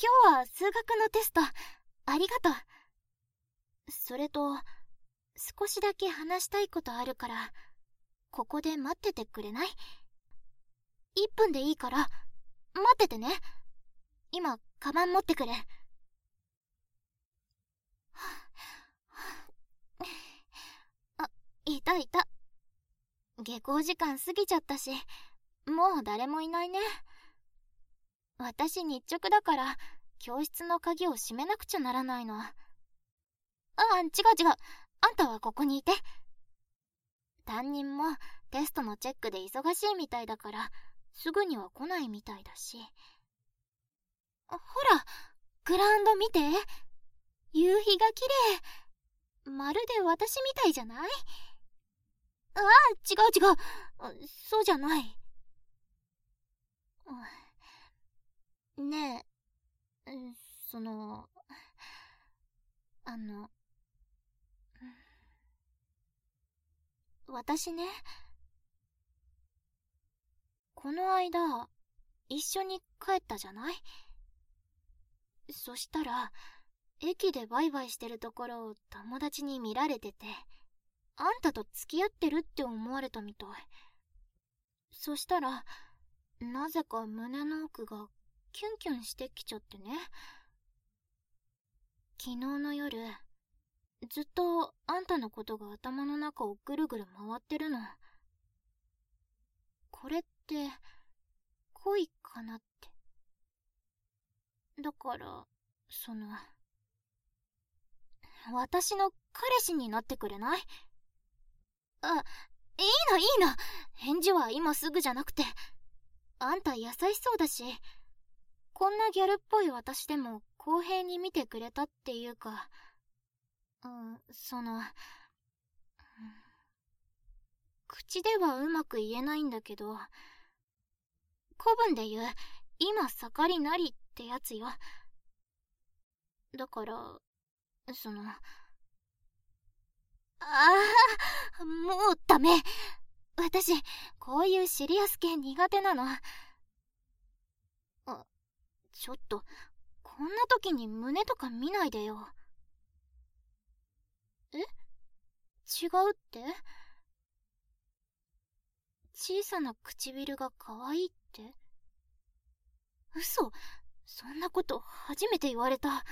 今日は数学のテスト、ありがとう。それと、少しだけ話したいことあるから、ここで待っててくれない ?1 分でいいから、待っててね。今、カバン持ってくる。あ、いたいた。下校時間過ぎちゃったし、もう誰もいないね。私日直だから、教室の鍵を閉めなくちゃならないの。ああ、違う違う。あんたはここにいて。担任もテストのチェックで忙しいみたいだから、すぐには来ないみたいだし。ほら、グラウンド見て。夕日が綺麗。まるで私みたいじゃない？ああ、違う違う。そうじゃない。ねえ、その、あの、私ね、この間、一緒に帰ったじゃない？そしたら、駅でバイバイしてるところを友達に見られてて、あんたと付き合ってるって思われたみたい。そしたら、なぜか胸の奥がキュンキュンしてきちゃってね。昨日の夜、ずっとあんたのことが頭の中をぐるぐる回ってるの。これって、恋かなって。だから、その、私の彼氏になってくれない？あ、いいのいいの返事は今すぐじゃなくて。あんた優しそうだし、こんなギャルっぽい私でも公平に見てくれたっていうか、うん、その、口ではうまく言えないんだけど、古文で言う、今盛りなりってやつよ。だから、その、ああ、もうダメ。私、こういうシリアス系苦手なの。あ、ちょっと、こんな時に胸とか見ないでよ。え？違うって？小さな唇が可愛いって？嘘。そんなこと初めて言われた。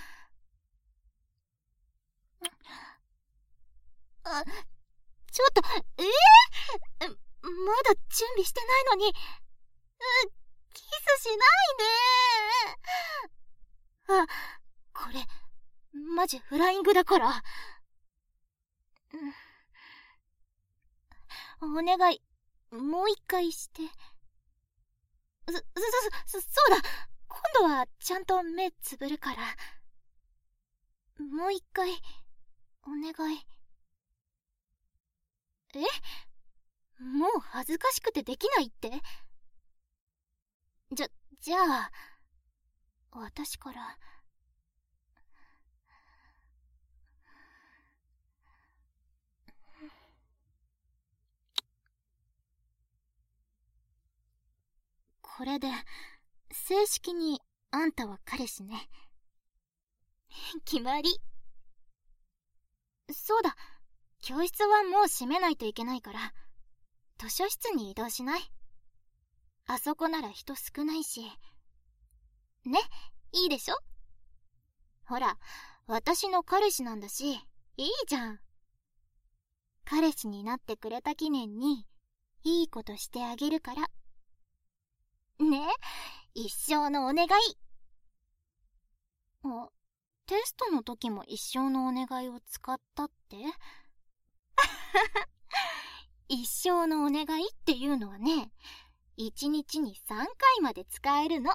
あ、ちょっと、え？えー、まだ準備してないのに、キスしないねあ、これ、マジフライングだから。うんお願い、もう一回して。そ、そ、そ、そうだ今度はちゃんと目つぶるから。もう一回、お願い。え？もう恥ずかしくてできないって？じゃ、じゃあ、私から、これで、正式にあんたは彼氏ね。決まり。そうだ、教室はもう閉めないといけないから、図書室に移動しないあそこなら人少ないし。ね、いいでしょ？ほら、私の彼氏なんだし、いいじゃん。彼氏になってくれた記念に、いいことしてあげるから。ね一生のお願い。あ、テストの時も一生のお願いを使ったって？一生のお願いっていうのはね、一日に3回まで使えるの。